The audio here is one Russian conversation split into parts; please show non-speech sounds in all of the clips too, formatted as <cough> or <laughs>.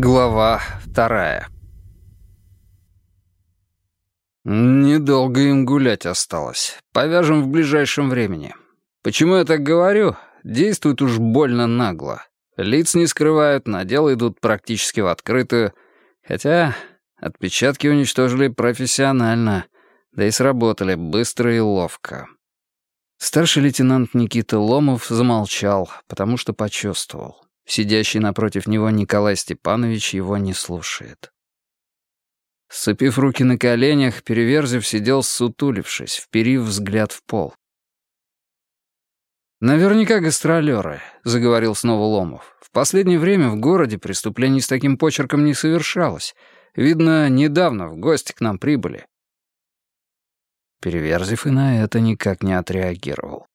Глава вторая Недолго им гулять осталось. Повяжем в ближайшем времени. Почему я так говорю? Действует уж больно нагло. Лиц не скрывают, на дело идут практически в открытую. Хотя отпечатки уничтожили профессионально, да и сработали быстро и ловко. Старший лейтенант Никита Ломов замолчал, потому что почувствовал. Сидящий напротив него Николай Степанович его не слушает. Сцепив руки на коленях, Переверзев сидел сутулившись, вперив взгляд в пол. «Наверняка гастролеры», — заговорил снова Ломов. «В последнее время в городе преступлений с таким почерком не совершалось. Видно, недавно в гости к нам прибыли». Переверзев и на это никак не отреагировал.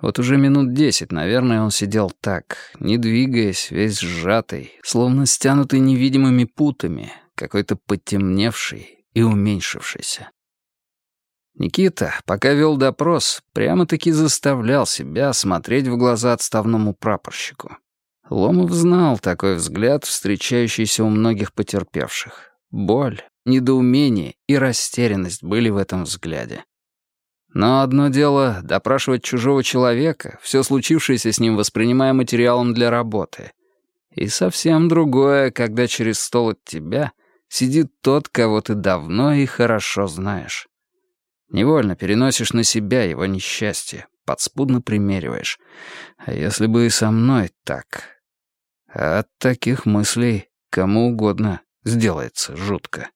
Вот уже минут десять, наверное, он сидел так, не двигаясь, весь сжатый, словно стянутый невидимыми путами, какой-то потемневший и уменьшившийся. Никита, пока вел допрос, прямо-таки заставлял себя смотреть в глаза отставному прапорщику. Ломов знал такой взгляд, встречающийся у многих потерпевших. Боль, недоумение и растерянность были в этом взгляде. Но одно дело — допрашивать чужого человека, все случившееся с ним воспринимая материалом для работы. И совсем другое, когда через стол от тебя сидит тот, кого ты давно и хорошо знаешь. Невольно переносишь на себя его несчастье, подспудно примериваешь. А если бы и со мной так? От таких мыслей кому угодно сделается жутко.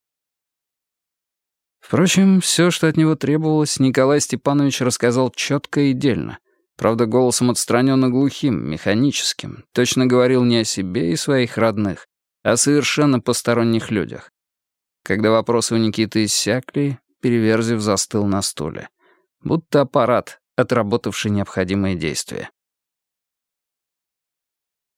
Впрочем, все, что от него требовалось, Николай Степанович рассказал четко и дельно. Правда, голосом отстраненно глухим, механическим. Точно говорил не о себе и своих родных, а о совершенно посторонних людях. Когда вопросы у Никиты иссякли, Переверзев застыл на стуле. Будто аппарат, отработавший необходимые действия.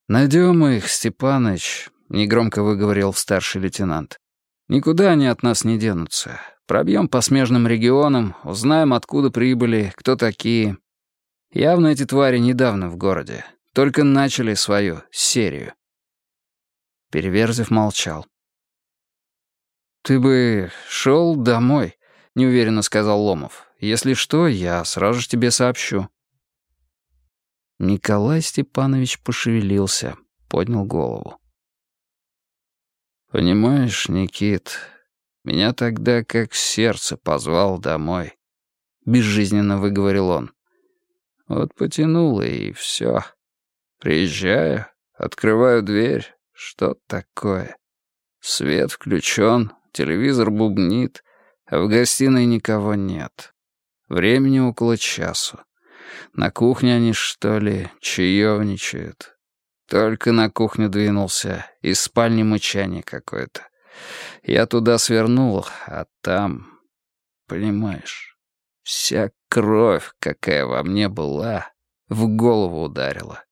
«Найдем их, Степаныч», — негромко выговорил старший лейтенант. «Никуда они от нас не денутся. Пробьем по смежным регионам, узнаем, откуда прибыли, кто такие. Явно эти твари недавно в городе. Только начали свою серию. Переверзев молчал. «Ты бы шел домой», — неуверенно сказал Ломов. «Если что, я сразу же тебе сообщу». Николай Степанович пошевелился, поднял голову. «Понимаешь, Никит, меня тогда как сердце позвал домой. Безжизненно выговорил он. Вот потянуло, и все. Приезжаю, открываю дверь. Что такое? Свет включен, телевизор бубнит, а в гостиной никого нет. Времени около часу. На кухне они, что ли, чаевничают. Только на кухню двинулся, из спальни мычание какое-то. Я туда свернул, а там... Понимаешь, вся кровь, какая во мне была, в голову ударила.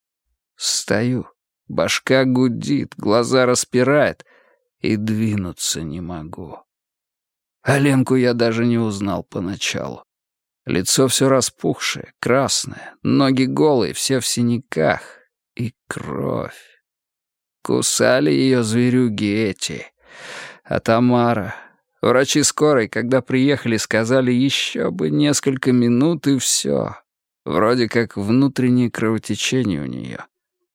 Стою, башка гудит, глаза распирает, и двинуться не могу. А Ленку я даже не узнал поначалу. Лицо все распухшее, красное, ноги голые, все в синяках. И кровь. Кусали ее зверюги эти. А Тамара... Врачи скорой, когда приехали, сказали еще бы несколько минут и все. Вроде как внутреннее кровотечение у нее.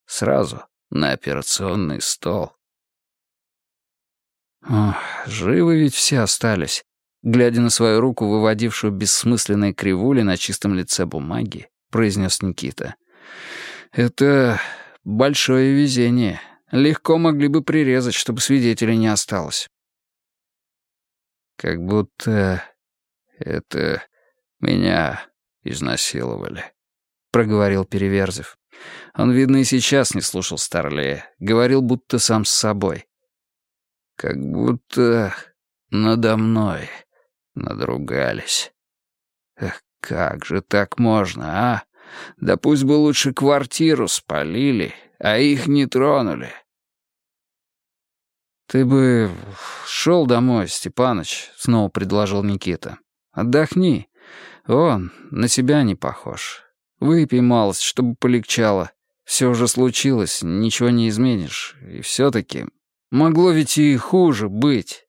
Сразу на операционный стол. Ох, живы ведь все остались. Глядя на свою руку, выводившую бессмысленные кривули на чистом лице бумаги, произнес Никита. «Это большое везение. Легко могли бы прирезать, чтобы свидетелей не осталось. Как будто это меня изнасиловали, проговорил Переверзев. Он, видно, и сейчас не слушал Старлея, говорил будто сам с собой. Как будто надо мной надругались. Эх, как же так можно, а? Да пусть бы лучше квартиру спалили, а их не тронули. «Ты бы шел домой, Степаныч», — снова предложил Никита. «Отдохни. Он на себя не похож. Выпей малость, чтобы полегчало. Все уже случилось, ничего не изменишь. И все-таки Могло ведь и хуже быть».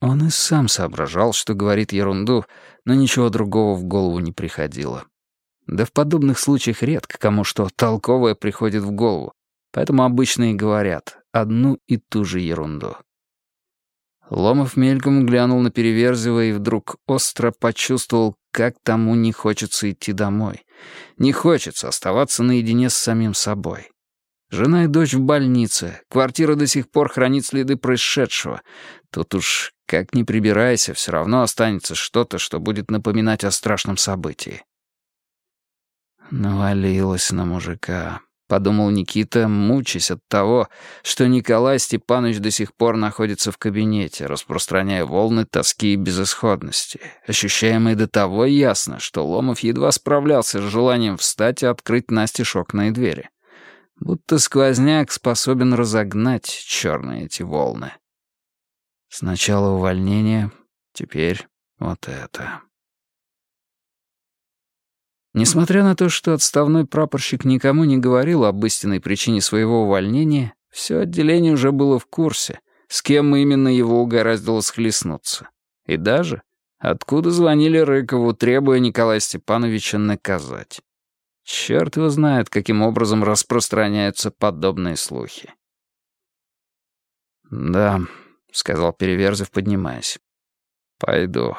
Он и сам соображал, что говорит ерунду, но ничего другого в голову не приходило. Да в подобных случаях редко кому что толковое приходит в голову, поэтому обычно и говорят одну и ту же ерунду. Ломов мельком глянул на Переверзева и вдруг остро почувствовал, как тому не хочется идти домой. Не хочется оставаться наедине с самим собой. Жена и дочь в больнице, квартира до сих пор хранит следы происшедшего. Тут уж как ни прибирайся, все равно останется что-то, что будет напоминать о страшном событии. Навалилась на мужика. — подумал Никита, мучаясь от того, что Николай Степанович до сих пор находится в кабинете, распространяя волны тоски и безысходности, ощущаемые до того ясно, что Ломов едва справлялся с желанием встать и открыть Насте и двери. Будто сквозняк способен разогнать черные эти волны. Сначала увольнение, теперь вот это. Несмотря на то, что отставной прапорщик никому не говорил об истинной причине своего увольнения, все отделение уже было в курсе, с кем именно его угораздило схлестнуться. И даже, откуда звонили Рыкову, требуя Николая Степановича наказать. Черт его знает, каким образом распространяются подобные слухи. «Да», — сказал Переверзев, поднимаясь. «Пойду.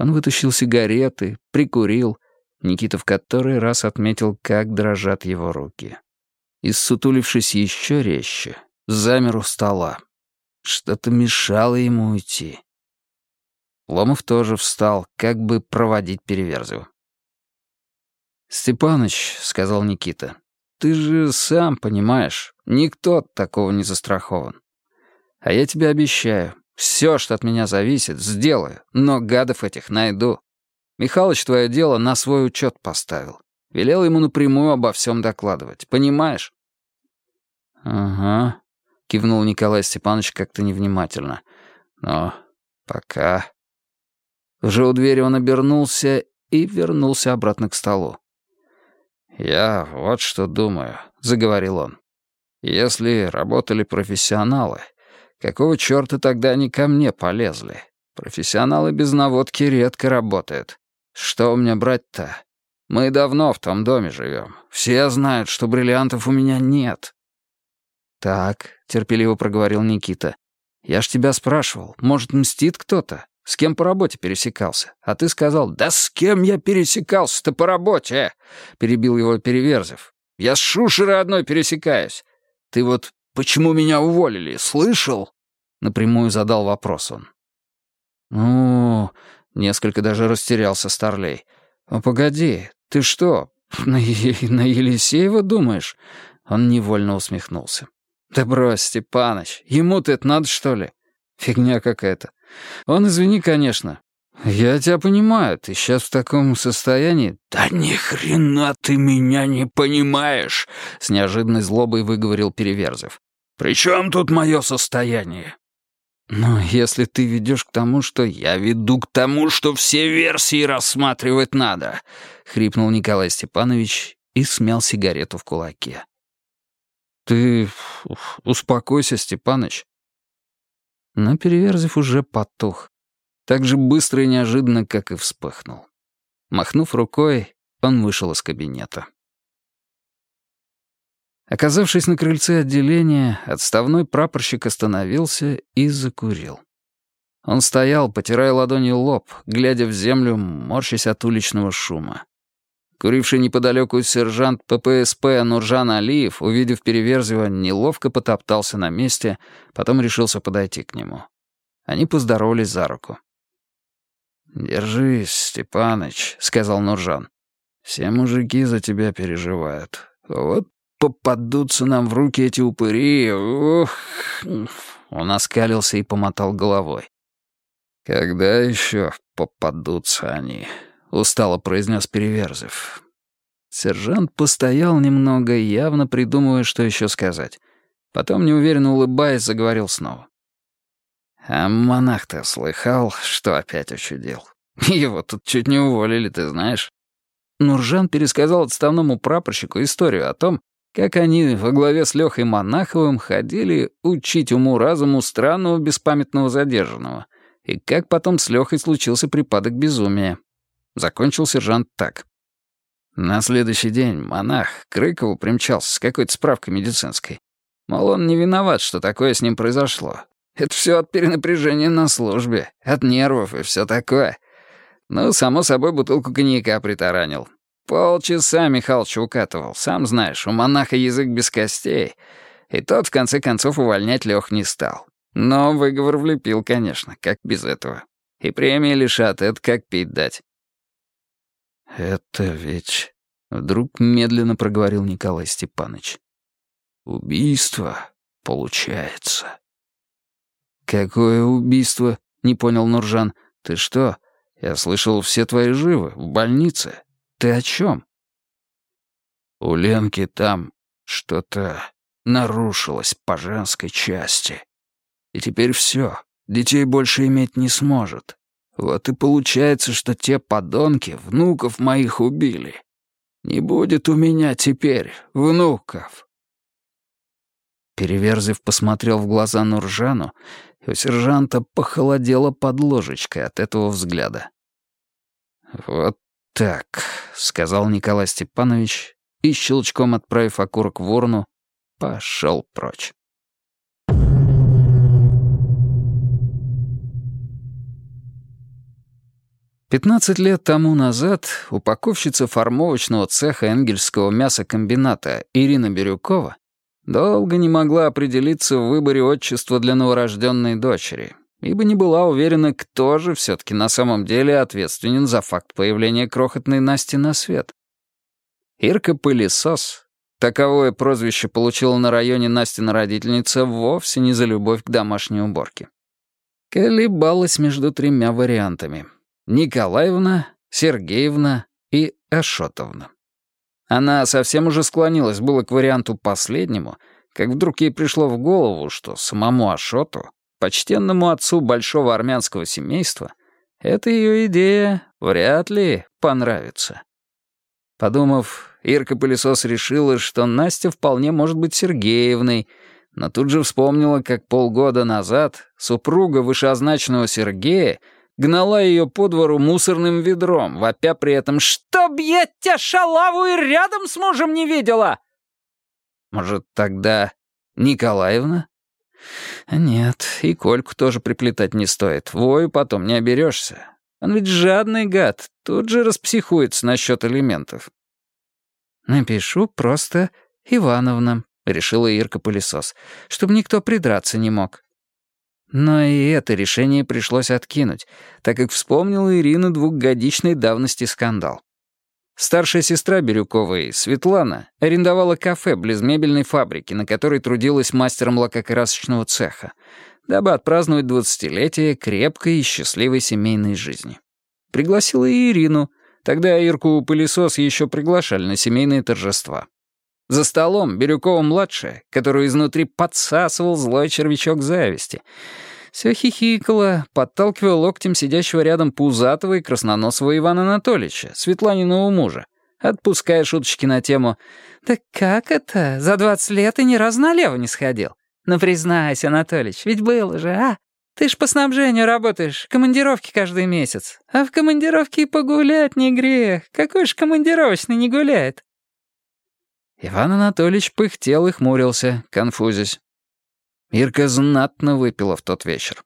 Он вытащил сигареты, прикурил. Никита в который раз отметил, как дрожат его руки. И, сутулившись еще резче, замер у стола. Что-то мешало ему уйти. Ломов тоже встал, как бы проводить Переверзева. «Степаныч», — сказал Никита, — «ты же сам понимаешь, никто от такого не застрахован. А я тебе обещаю, все, что от меня зависит, сделаю, но гадов этих найду. Михалыч твое дело на свой учет поставил. Велел ему напрямую обо всем докладывать. Понимаешь?» «Ага», — кивнул Николай Степанович как-то невнимательно. «Но пока...» Уже у двери он обернулся и вернулся обратно к столу. «Я вот что думаю», — заговорил он. «Если работали профессионалы, Какого черта тогда они ко мне полезли? Профессионалы без наводки редко работают. Что у меня брать-то? Мы давно в том доме живем. Все знают, что бриллиантов у меня нет. «Так», — терпеливо проговорил Никита. «Я ж тебя спрашивал, может, мстит кто-то? С кем по работе пересекался? А ты сказал, да с кем я пересекался-то по работе?» Перебил его Переверзев. «Я с Шушерой одной пересекаюсь. Ты вот Почему меня уволили, слышал?» Напрямую задал вопрос он. «Ну...» — несколько даже растерялся Старлей. «А погоди, ты что, на, е на Елисеева думаешь?» Он невольно усмехнулся. «Да брось, Степаныч, ему-то это надо, что ли? Фигня какая-то. Он, извини, конечно, «Я тебя понимаю, ты сейчас в таком состоянии...» «Да ни хрена ты меня не понимаешь!» — с неожиданной злобой выговорил Переверзев. «При чем тут мое состояние?» «Ну, если ты ведешь к тому, что...» «Я веду к тому, что все версии рассматривать надо!» — хрипнул Николай Степанович и смял сигарету в кулаке. «Ты успокойся, Степаныч». Но Переверзев уже потух так же быстро и неожиданно, как и вспыхнул. Махнув рукой, он вышел из кабинета. Оказавшись на крыльце отделения, отставной прапорщик остановился и закурил. Он стоял, потирая ладонью лоб, глядя в землю, морщась от уличного шума. Куривший неподалеку сержант ППСП Нуржан Алиев, увидев Переверзева, неловко потоптался на месте, потом решился подойти к нему. Они поздоровались за руку. «Держись, Степаныч», — сказал Нуржан. «Все мужики за тебя переживают. Вот попадутся нам в руки эти упыри, ух!» Он оскалился и помотал головой. «Когда еще попадутся они?» — устало произнес Переверзев. Сержант постоял немного, явно придумывая, что еще сказать. Потом, неуверенно улыбаясь, заговорил снова. А монах-то слыхал, что опять учудил. <laughs> Его тут чуть не уволили, ты знаешь. Нуржан пересказал отставному прапорщику историю о том, как они во главе с Лехой Монаховым ходили учить уму-разуму странного беспамятного задержанного, и как потом с Лехой случился припадок безумия. Закончил сержант так. На следующий день монах к Рыкову примчался с какой-то справкой медицинской. Мол, он не виноват, что такое с ним произошло. Это все от перенапряжения на службе, от нервов и все такое. Ну, само собой, бутылку коньяка притаранил. Полчаса Михалыч укатывал. Сам знаешь, у монаха язык без костей. И тот, в конце концов, увольнять Лёх не стал. Но выговор влепил, конечно, как без этого. И премии лишат, это как пить дать. «Это ведь...» — вдруг медленно проговорил Николай Степанович. «Убийство получается». «Какое убийство?» — не понял Нуржан. «Ты что? Я слышал, все твои живы, в больнице. Ты о чем?» «У Ленки там что-то нарушилось по женской части. И теперь все, детей больше иметь не сможет. Вот и получается, что те подонки внуков моих убили. Не будет у меня теперь внуков». Переверзев посмотрел в глаза Нуржану, и у сержанта похолодело под ложечкой от этого взгляда. «Вот так», — сказал Николай Степанович, и, щелчком отправив окурок в урну, пошел прочь. Пятнадцать лет тому назад упаковщица формовочного цеха Энгельского мясокомбината Ирина Бирюкова долго не могла определиться в выборе отчества для новорожденной дочери, ибо не была уверена, кто же все-таки на самом деле ответственен за факт появления крохотной Насти на свет. Ирка Пылесос, таковое прозвище получила на районе Настина родительница вовсе не за любовь к домашней уборке. Колебалась между тремя вариантами — Николаевна, Сергеевна и Ашотовна. Она совсем уже склонилась было к варианту последнему, как вдруг ей пришло в голову, что самому Ашоту, почтенному отцу большого армянского семейства, эта ее идея вряд ли понравится. Подумав, Ирка-пылесос решила, что Настя вполне может быть Сергеевной, но тут же вспомнила, как полгода назад супруга вышеозначенного Сергея гнала ее по двору мусорным ведром, вопя при этом «Чтоб я тебя, шалаву, и рядом с мужем не видела!» Может, тогда Николаевна? Нет, и Кольку тоже приплетать не стоит, вою потом не оберешься. Он ведь жадный гад, тут же распсихуется насчет элементов. «Напишу просто Ивановна», — решила Ирка-пылесос, «чтобы никто придраться не мог». Но и это решение пришлось откинуть, так как вспомнила Ирина двухгодичной давности скандал. Старшая сестра Бирюковой, Светлана, арендовала кафе близ мебельной фабрики, на которой трудилась мастером лакокрасочного цеха, дабы отпраздновать двадцатилетие крепкой и счастливой семейной жизни. Пригласила и Ирину, тогда Ирку-пылесос еще приглашали на семейные торжества. За столом Бирюкова-младшая, которую изнутри подсасывал злой червячок зависти, все хихикала, подталкивая локтем сидящего рядом пузатого и красноносого Ивана Анатольевича, Светланиного мужа, отпуская шуточки на тему «Да как это? За двадцать лет и ни разу налево не сходил. Ну признайся, Анатольевич, ведь было же, а? Ты ж по снабжению работаешь, командировки каждый месяц. А в командировке и погулять не грех. Какой ж командировочный не гуляет? Иван Анатольевич пыхтел и хмурился, конфузясь. Ирка знатно выпила в тот вечер.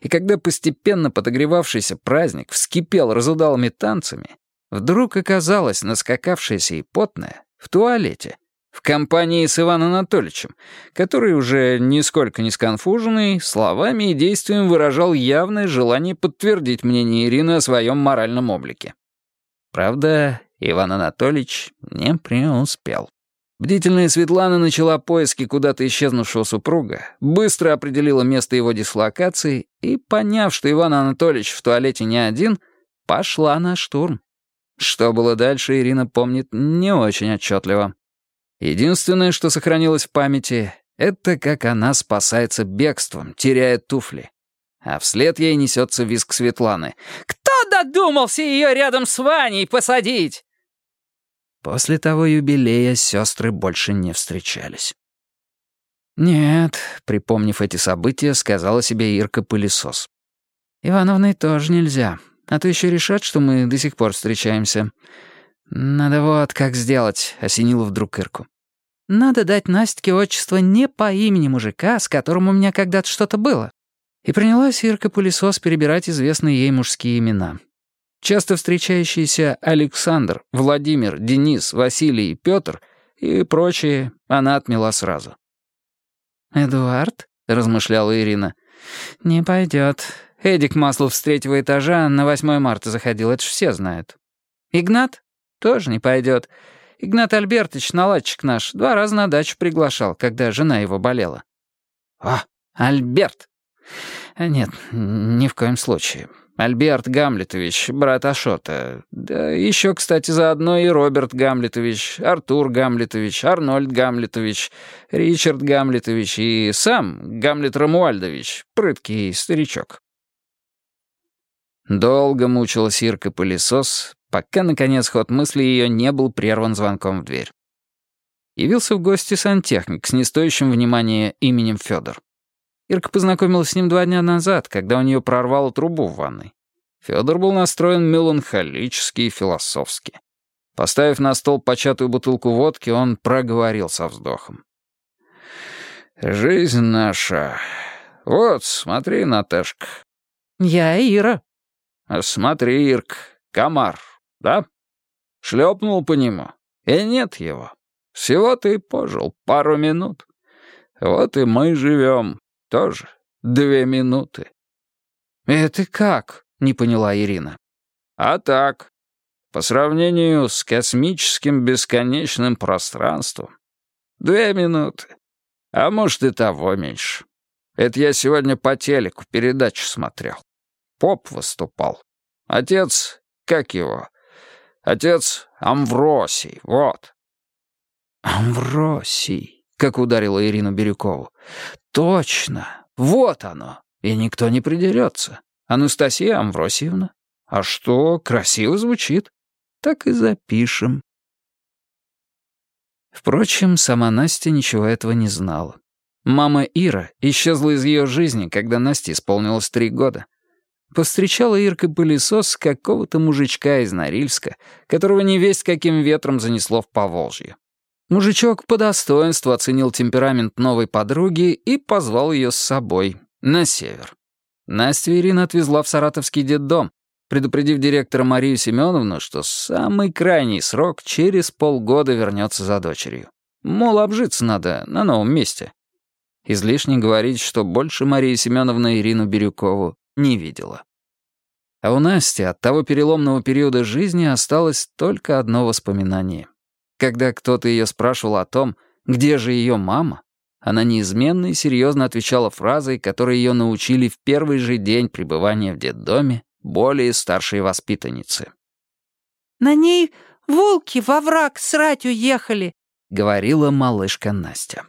И когда постепенно подогревавшийся праздник вскипел разудалыми танцами, вдруг оказалась наскакавшаяся и потная в туалете, в компании с Иваном Анатольевичем, который уже нисколько не сконфуженный, словами и действием выражал явное желание подтвердить мнение Ирины о своем моральном облике. Правда, Иван Анатольевич не преуспел. Бдительная Светлана начала поиски куда-то исчезнувшего супруга, быстро определила место его дислокации и, поняв, что Иван Анатольевич в туалете не один, пошла на штурм. Что было дальше, Ирина помнит не очень отчетливо. Единственное, что сохранилось в памяти, это как она спасается бегством, теряя туфли. А вслед ей несется визг Светланы. «Кто додумался ее рядом с Ваней посадить?» После того юбилея сестры больше не встречались. «Нет», — припомнив эти события, сказала себе Ирка-пылесос. «Ивановной тоже нельзя, а то еще решат, что мы до сих пор встречаемся. Надо вот как сделать», — осенила вдруг Ирку. «Надо дать Настке отчество не по имени мужика, с которым у меня когда-то что-то было». И принялась Ирка-пылесос перебирать известные ей мужские имена. Часто встречающиеся Александр, Владимир, Денис, Василий, Петр и прочие она отмела сразу. «Эдуард?» — размышляла Ирина. «Не пойдет. Эдик Маслов с третьего этажа на 8 марта заходил, это ж все знают. Игнат? Тоже не пойдет. Игнат Альбертович, наладчик наш, два раза на дачу приглашал, когда жена его болела». «А, Альберт!» «Нет, ни в коем случае. Альберт Гамлетович, брат Ашота. Да еще, кстати, заодно и Роберт Гамлетович, Артур Гамлетович, Арнольд Гамлетович, Ричард Гамлетович и сам Гамлет Рамуальдович, прыткий старичок. Долго мучилась Ирка-пылесос, пока, наконец, ход мысли ее не был прерван звонком в дверь. Явился в гости сантехник с нестоящим внимания именем Федор. Ирка познакомилась с ним два дня назад, когда у нее прорвало трубу в ванной. Федор был настроен меланхолически и философски. Поставив на стол початую бутылку водки, он проговорил со вздохом. «Жизнь наша. Вот, смотри, Наташка». «Я Ира». «Смотри, Ирк, комар, да? Шлепнул по нему, и нет его. Всего ты пожил пару минут. Вот и мы живем, тоже две минуты». «Это как?» — не поняла Ирина. «А так, по сравнению с космическим бесконечным пространством. Две минуты. А может, и того меньше. Это я сегодня по телеку передачу смотрел. Поп выступал. Отец, как его? Отец Амвросий, вот». «Амвросий», — как ударила Ирину Бирюкову. Точно, вот оно. И никто не придерется. Анастасия Амвросиевна. А что, красиво звучит. Так и запишем. Впрочем, сама Настя ничего этого не знала. Мама Ира исчезла из ее жизни, когда Насте исполнилось три года. Повстречала Ирка пылесос какого-то мужичка из Норильска, которого не весть каким ветром занесло в Поволжье. Мужичок по достоинству оценил темперамент новой подруги и позвал ее с собой на север. Настя Ирина отвезла в саратовский детдом, предупредив директора Марию Семеновну, что самый крайний срок через полгода вернется за дочерью. Мол, обжиться надо на новом месте. Излишне говорить, что больше Мария Семеновна Ирину Бирюкову не видела. А у Насти от того переломного периода жизни осталось только одно воспоминание — когда кто-то ее спрашивал о том, где же ее мама, она неизменно и серьезно отвечала фразой, которой ее научили в первый же день пребывания в детдоме более старшие воспитанницы. «На ней волки во враг срать уехали», — говорила малышка Настя.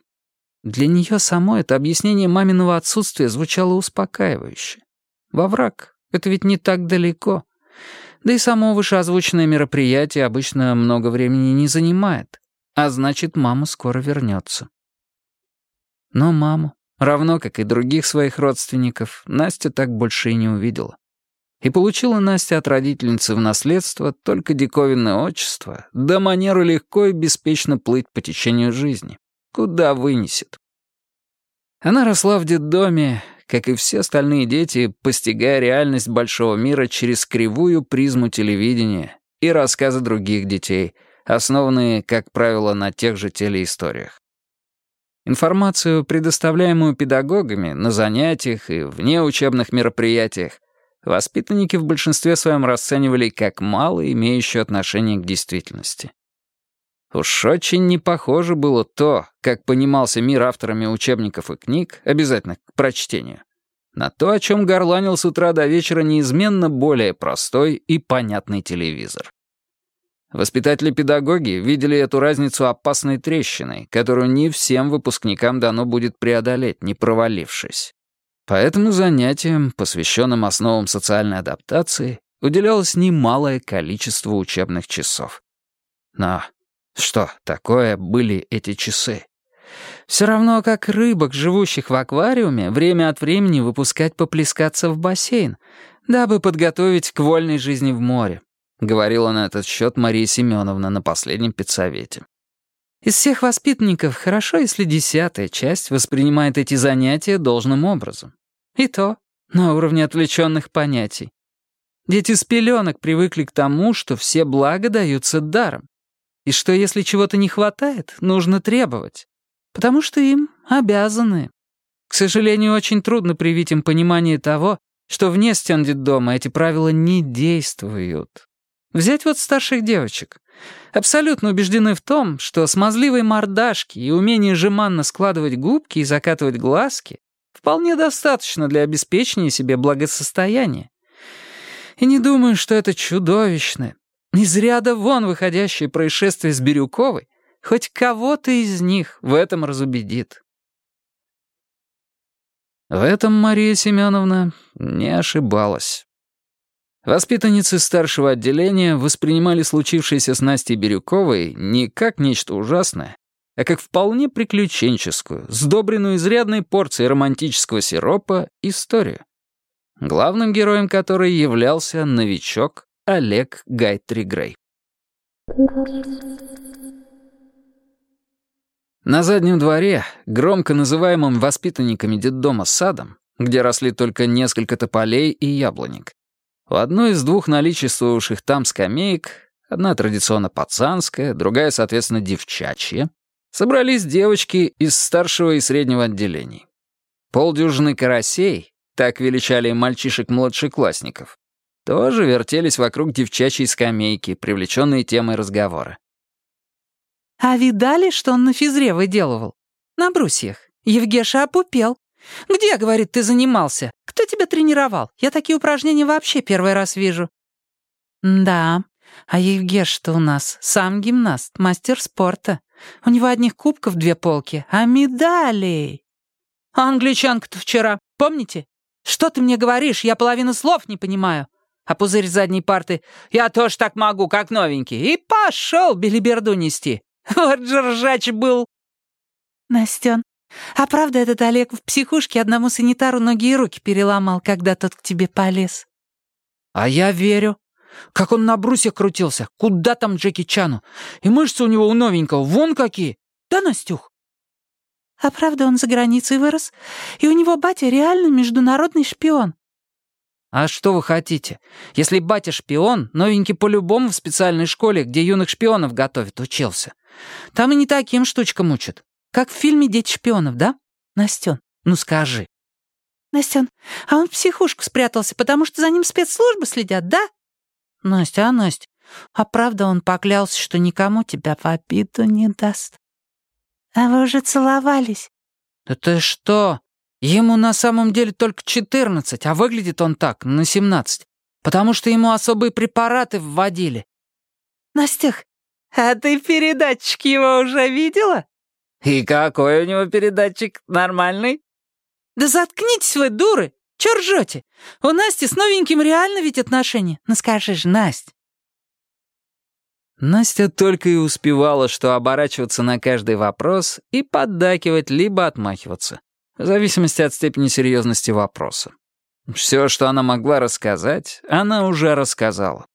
Для нее само это объяснение маминого отсутствия звучало успокаивающе. Во враг — это ведь не так далеко. Да и само вышеозвученное мероприятие обычно много времени не занимает, а значит, мама скоро вернется. Но маму, равно как и других своих родственников, Настя так больше и не увидела. И получила Настя от родительницы в наследство только диковинное отчество, да манеру легко и беспечно плыть по течению жизни. Куда вынесет. Она росла в детдоме, как и все остальные дети, постигая реальность большого мира через кривую призму телевидения и рассказы других детей, основанные, как правило, на тех же телеисториях. Информацию, предоставляемую педагогами на занятиях и вне учебных мероприятиях, воспитанники в большинстве своем расценивали как мало имеющую отношение к действительности. Уж очень не похоже было то, как понимался мир авторами учебников и книг, обязательных к прочтению, на то, о чем горланил с утра до вечера неизменно более простой и понятный телевизор. Воспитатели-педагоги видели эту разницу опасной трещиной, которую не всем выпускникам дано будет преодолеть, не провалившись. Поэтому занятиям, посвященным основам социальной адаптации, уделялось немалое количество учебных часов. Но Что такое были эти часы? Все равно, как рыбок, живущих в аквариуме, время от времени выпускать поплескаться в бассейн, дабы подготовить к вольной жизни в море, говорила на этот счет Мария Семеновна на последнем педсовете. Из всех воспитанников хорошо, если десятая часть воспринимает эти занятия должным образом. И то на уровне отвлеченных понятий. Дети с пеленок привыкли к тому, что все блага даются даром, и что если чего-то не хватает, нужно требовать потому что им обязаны. К сожалению, очень трудно привить им понимание того, что вне стен дома эти правила не действуют. Взять вот старших девочек. Абсолютно убеждены в том, что смазливые мордашки и умение жеманно складывать губки и закатывать глазки вполне достаточно для обеспечения себе благосостояния. И не думаю, что это чудовищное, из ряда вон выходящее происшествие с Бирюковой Хоть кого-то из них в этом разубедит. В этом Мария Семеновна не ошибалась. Воспитанницы старшего отделения воспринимали случившееся с Настей Бирюковой не как нечто ужасное, а как вполне приключенческую, сдобренную изрядной порцией романтического сиропа историю, главным героем которой являлся новичок Олег Гайтри Грей. На заднем дворе, громко называемым воспитанниками детдома садом, где росли только несколько тополей и яблоник, у одной из двух наличествовавших там скамеек, одна традиционно пацанская, другая, соответственно, девчачья, собрались девочки из старшего и среднего отделений. Полдюжины карасей, так величали мальчишек-младшеклассников, тоже вертелись вокруг девчачьей скамейки, привлеченные темой разговора. «А видали, что он на физре выделывал? На брусьях. Евгеша опупел. Где, говорит, ты занимался? Кто тебя тренировал? Я такие упражнения вообще первый раз вижу». «Да, а Евгеш-то у нас сам гимнаст, мастер спорта. У него одних кубков две полки, а медалей...» «А англичанка-то вчера, помните? Что ты мне говоришь? Я половину слов не понимаю». А пузырь задней парты «Я тоже так могу, как новенький». И пошел белиберду нести. <laughs> Вот же ржач был!» «Настен, а правда этот Олег в психушке одному санитару ноги и руки переломал, когда тот к тебе полез?» «А я верю. Как он на брусьях крутился. Куда там Джеки Чану? И мышцы у него у новенького вон какие. Да, Настюх?» «А правда он за границей вырос? И у него батя реально международный шпион?» «А что вы хотите? Если батя шпион, новенький по-любому в специальной школе, где юных шпионов готовят, учился. Там и не таким штучкам учат. Как в фильме «Дети шпионов», да? Настен, ну скажи». «Настен, а он в психушку спрятался, потому что за ним спецслужбы следят, да?» «Настя, а Настя, а правда он поклялся, что никому тебя в обиду не даст?» «А вы уже целовались?» «Да ты что? Ему на самом деле только четырнадцать, а выглядит он так, на семнадцать, потому что ему особые препараты вводили». «Настюх, «А ты передатчик его уже видела?» «И какой у него передатчик? Нормальный?» «Да заткнитесь вы, дуры! Чё ржёте? У Насти с новеньким реально ведь отношения. Ну скажи же, Настя!» Настя только и успевала, что оборачиваться на каждый вопрос и поддакивать, либо отмахиваться, в зависимости от степени серьезности вопроса. Все, что она могла рассказать, она уже рассказала.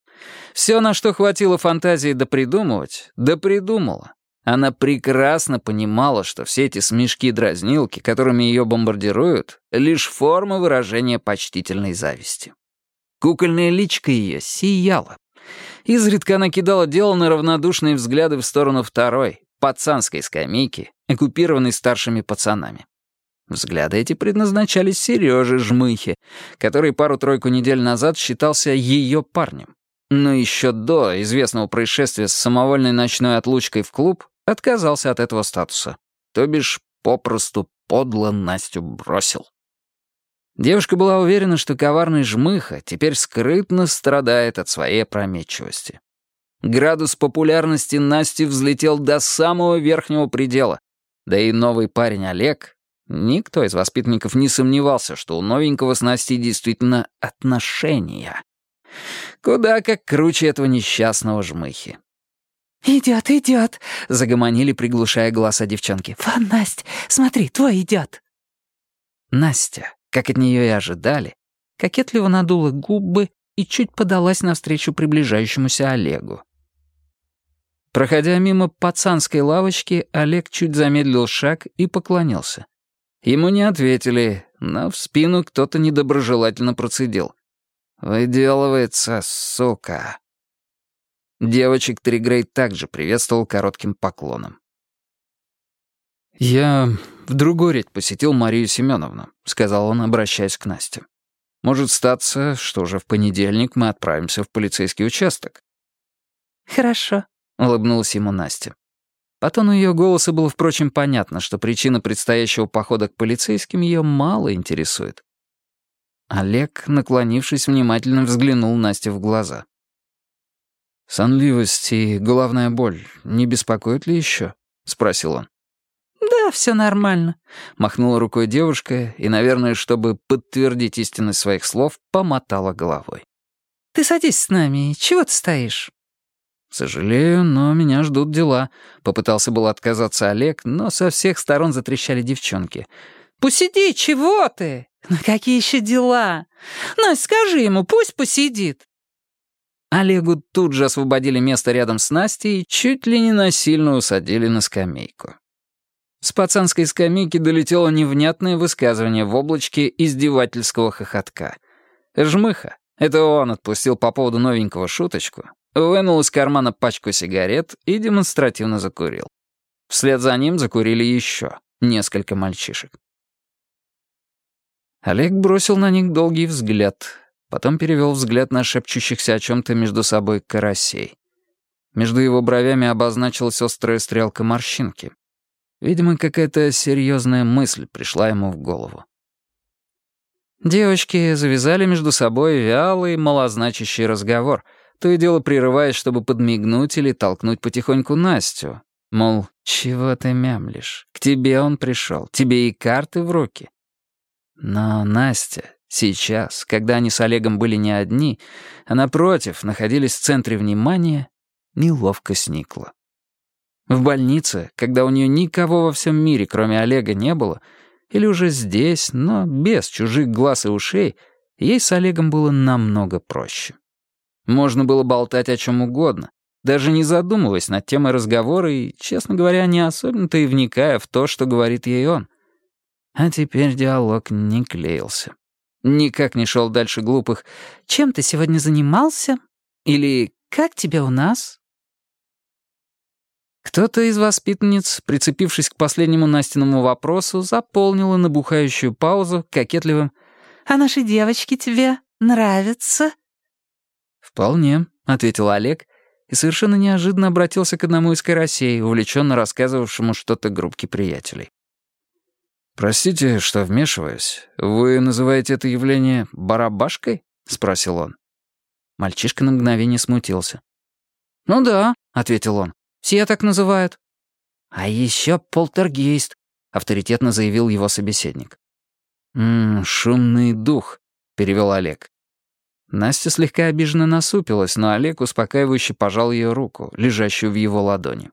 Все, на что хватило фантазии допридумывать, допридумала. Она прекрасно понимала, что все эти смешки-дразнилки, которыми ее бомбардируют, лишь форма выражения почтительной зависти. Кукольная личка ее сияла. Изредка она кидала дело на равнодушные взгляды в сторону второй, пацанской скамейки, оккупированной старшими пацанами. Взгляды эти предназначались Сереже Жмыхе, который пару-тройку недель назад считался ее парнем но еще до известного происшествия с самовольной ночной отлучкой в клуб отказался от этого статуса. То бишь, попросту подло Настю бросил. Девушка была уверена, что коварный жмыха теперь скрытно страдает от своей опрометчивости. Градус популярности Насти взлетел до самого верхнего предела. Да и новый парень Олег... Никто из воспитанников не сомневался, что у новенького с Настей действительно отношения. Куда как круче этого несчастного жмыхи. «Идет, идет», — загомонили, приглушая голоса девчонки. «Вон, Настя, смотри, твой идет». Настя, как от нее и ожидали, кокетливо надула губы и чуть подалась навстречу приближающемуся Олегу. Проходя мимо пацанской лавочки, Олег чуть замедлил шаг и поклонился. Ему не ответили, но в спину кто-то недоброжелательно процедил. «Выделывается, сука». Девочек Тригрей также приветствовал коротким поклоном. «Я в Другорить посетил Марию Семеновну», — сказал он, обращаясь к Насте. «Может статься, что уже в понедельник мы отправимся в полицейский участок». «Хорошо», — улыбнулась ему Настя. По тону ее голоса было, впрочем, понятно, что причина предстоящего похода к полицейским ее мало интересует. Олег, наклонившись, внимательно взглянул Насте в глаза. «Сонливость и головная боль не беспокоят ли еще?» — спросил он. «Да, все нормально», — махнула рукой девушка и, наверное, чтобы подтвердить истинность своих слов, помотала головой. «Ты садись с нами. Чего ты стоишь?» «Сожалею, но меня ждут дела», — попытался был отказаться Олег, но со всех сторон затрещали девчонки. «Посиди, чего ты? Ну какие еще дела? Настя, скажи ему, пусть посидит». Олегу тут же освободили место рядом с Настей и чуть ли не насильно усадили на скамейку. С пацанской скамейки долетело невнятное высказывание в облачке издевательского хохотка. Жмыха, это он отпустил по поводу новенького шуточку, вынул из кармана пачку сигарет и демонстративно закурил. Вслед за ним закурили еще несколько мальчишек. Олег бросил на них долгий взгляд, потом перевел взгляд на шепчущихся о чем-то между собой карасей. Между его бровями обозначилась острая стрелка морщинки. Видимо, какая-то серьезная мысль пришла ему в голову. Девочки завязали между собой вялый, малозначащий разговор — то и дело прерываясь, чтобы подмигнуть или толкнуть потихоньку Настю. Мол, чего ты мямлишь? К тебе он пришел, тебе и карты в руки. Но Настя сейчас, когда они с Олегом были не одни, а напротив, находились в центре внимания, неловко сникла. В больнице, когда у нее никого во всем мире, кроме Олега, не было, или уже здесь, но без чужих глаз и ушей, ей с Олегом было намного проще. Можно было болтать о чем угодно, даже не задумываясь над темой разговора и, честно говоря, не особенно-то и вникая в то, что говорит ей он. А теперь диалог не клеился. Никак не шел дальше глупых «Чем ты сегодня занимался?» или «Как тебе у нас?» Кто-то из воспитанниц, прицепившись к последнему Настиному вопросу, заполнила набухающую паузу кокетливым «А наши девочки тебе нравятся?» «Вполне», — ответил Олег, и совершенно неожиданно обратился к одному из карасей, увлеченно рассказывавшему что-то группке приятелей. «Простите, что вмешиваюсь. Вы называете это явление барабашкой?» — спросил он. Мальчишка на мгновение смутился. «Ну да», — ответил он, — «все так называют». «А еще полтергейст», — авторитетно заявил его собеседник. «Ммм, шумный дух», — перевел Олег. Настя слегка обиженно насупилась, но Олег успокаивающе пожал ее руку, лежащую в его ладони.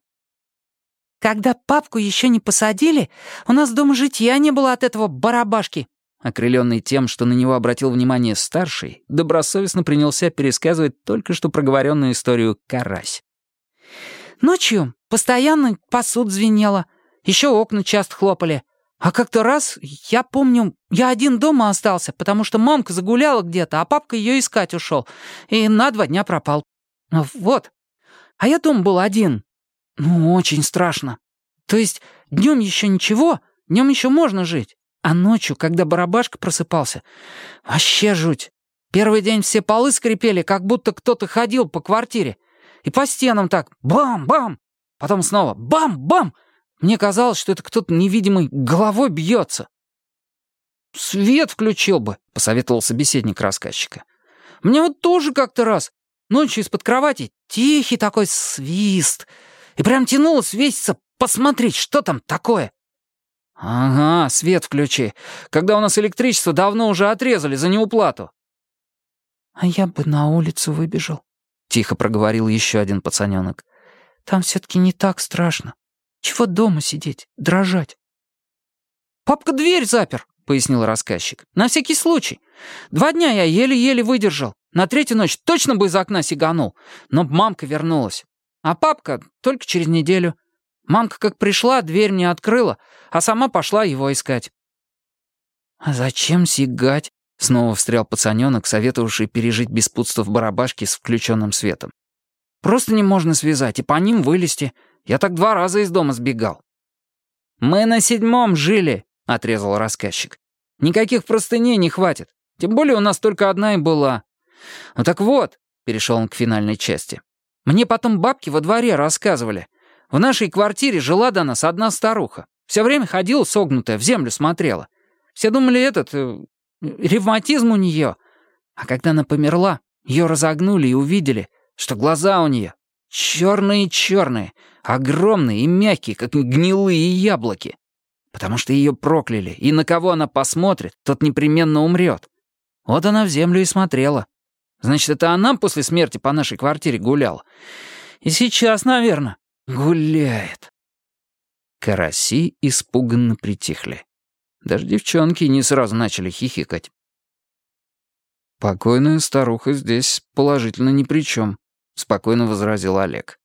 «Когда папку еще не посадили, у нас дома житья не было от этого барабашки». Окрыленный тем, что на него обратил внимание старший, добросовестно принялся пересказывать только что проговоренную историю «Карась». «Ночью постоянно посуд звенело, еще окна часто хлопали, а как-то раз, я помню, я один дома остался, потому что мамка загуляла где-то, а папка ее искать ушел. И на два дня пропал. Ну, вот. А я дома был один. Ну, очень страшно. То есть днем еще ничего, днем еще можно жить. А ночью, когда барабашка просыпался, вообще жуть. Первый день все полы скрипели, как будто кто-то ходил по квартире. И по стенам так бам-бам. Потом снова бам-бам. Мне казалось, что это кто-то невидимый головой бьется. «Свет включил бы», — посоветовал собеседник рассказчика. «Мне вот тоже как-то раз ночью из-под кровати тихий такой свист, и прям тянуло свеситься посмотреть, что там такое». «Ага, свет включи, когда у нас электричество давно уже отрезали за неуплату». «А я бы на улицу выбежал», — тихо проговорил еще один пацаненок. Там все-таки не так страшно. Чего дома сидеть, дрожать?» «Папка дверь запер», — пояснил рассказчик. «На всякий случай. Два дня я еле-еле выдержал. На третью ночь точно бы из окна сиганул. Но мамка вернулась. А папка только через неделю. Мамка как пришла, дверь мне открыла, а сама пошла его искать». «А зачем сигать?» — снова встрял пацанёнок, советовавший пережить беспутство в барабашке с включенным светом. «Просто не можно связать и по ним вылезти. Я так два раза из дома сбегал». «Мы на седьмом жили», — отрезал рассказчик. «Никаких простыней не хватит. Тем более у нас только одна и была. Ну так вот», — перешел он к финальной части. «Мне потом бабки во дворе рассказывали. В нашей квартире жила до нас одна старуха. Все время ходила согнутая, в землю смотрела. Все думали, этот... Э, ревматизм у нее. А когда она померла, ее разогнули и увидели, что глаза у нее черные-черные, огромные и мягкие, как гнилые яблоки. Потому что ее прокляли, и на кого она посмотрит, тот непременно умрет. Вот она в землю и смотрела. Значит, это она после смерти по нашей квартире гуляла. И сейчас, наверное, гуляет. Караси испуганно притихли. Даже девчонки не сразу начали хихикать. «Покойная старуха здесь положительно ни при чем», — спокойно возразил Олег.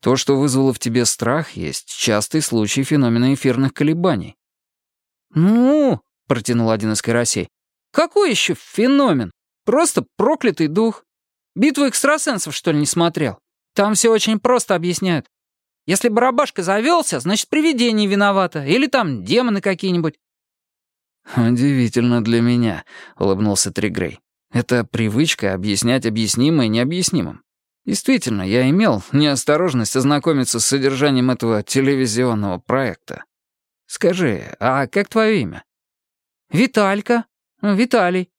«То, что вызвало в тебе страх, есть частый случай феномена эфирных колебаний». «Ну», — протянул один из карасей, — «какой еще феномен? Просто проклятый дух. Битву экстрасенсов, что ли, не смотрел? Там все очень просто объясняют. Если барабашка завелся, значит, привидение виновато, или там демоны какие-нибудь. «Удивительно для меня», — улыбнулся Тригрей. «Это привычка объяснять объяснимое необъяснимым. Действительно, я имел неосторожность ознакомиться с содержанием этого телевизионного проекта. Скажи, а как твое имя?» «Виталька. Виталий».